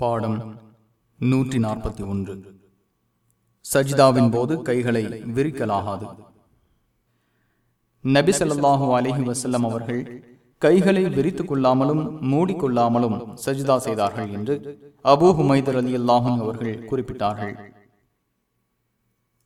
பாடம் நூற்றி நாற்பத்தி ஒன்று. சஜிதாவின் போது கைகளை விரிக்கலாகாது. நபி ஸல்லல்லாஹு அலைஹி வஸல்லம் அவர்கள் கைகளை விரித்துக் கொள்ளாமலும் மூடிக்கொள்ளாமலும் சஜிதா செய்தார்கள் என்று அபூ ஹுமைதர் அலி அல்லாஹும் அவர்கள் குறிப்பிட்டார்கள்.